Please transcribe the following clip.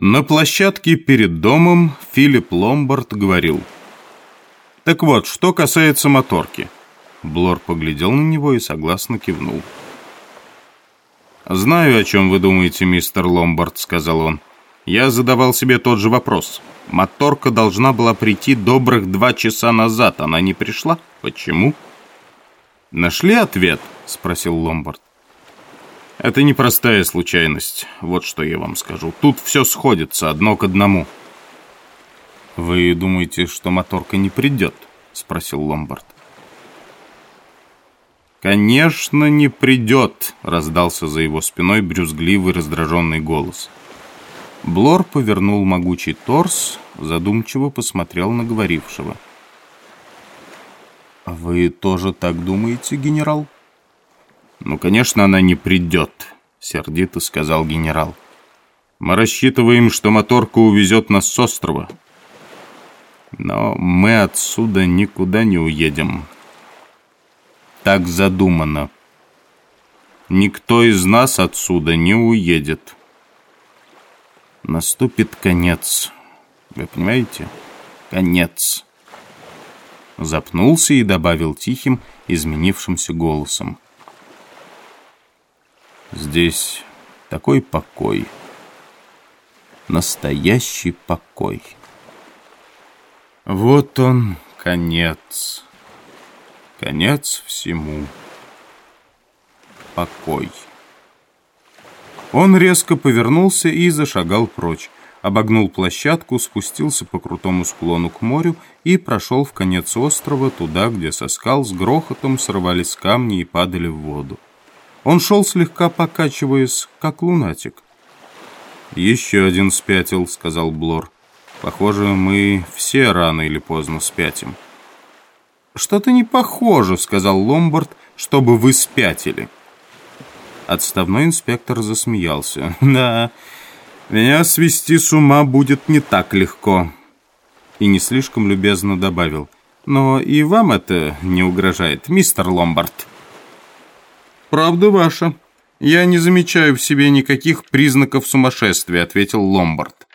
На площадке перед домом Филипп Ломбард говорил. «Так вот, что касается моторки». Блор поглядел на него и согласно кивнул. «Знаю, о чем вы думаете, мистер Ломбард», — сказал он. «Я задавал себе тот же вопрос. Моторка должна была прийти добрых два часа назад. Она не пришла? Почему?» «Нашли ответ?» — спросил Ломбард. «Это непростая случайность, вот что я вам скажу. Тут все сходится одно к одному». «Вы думаете, что моторка не придет?» — спросил Ломбард. «Конечно, не придет», — раздался за его спиной брюзгливый раздраженный голос. Блор повернул могучий торс, задумчиво посмотрел на говорившего. «А «Вы тоже так думаете, генерал?» «Ну, конечно, она не придет», — сердито сказал генерал. «Мы рассчитываем, что моторка увезет нас с острова. Но мы отсюда никуда не уедем. Так задумано. Никто из нас отсюда не уедет. Наступит конец. Вы понимаете? Конец. Запнулся и добавил тихим, изменившимся голосом. Здесь такой покой. Настоящий покой. Вот он, конец. Конец всему. Покой. Он резко повернулся и зашагал прочь. Обогнул площадку, спустился по крутому склону к морю и прошел в конец острова, туда, где со скал с грохотом срывались камни и падали в воду. Он шел слегка покачиваясь, как лунатик. «Еще один спятил», — сказал Блор. «Похоже, мы все рано или поздно спятим». «Что-то не похоже», — сказал Ломбард, — «чтобы вы спятили». Отставной инспектор засмеялся. «Да, меня свести с ума будет не так легко». И не слишком любезно добавил. «Но и вам это не угрожает, мистер Ломбард». «Правда ваша. Я не замечаю в себе никаких признаков сумасшествия», — ответил Ломбард.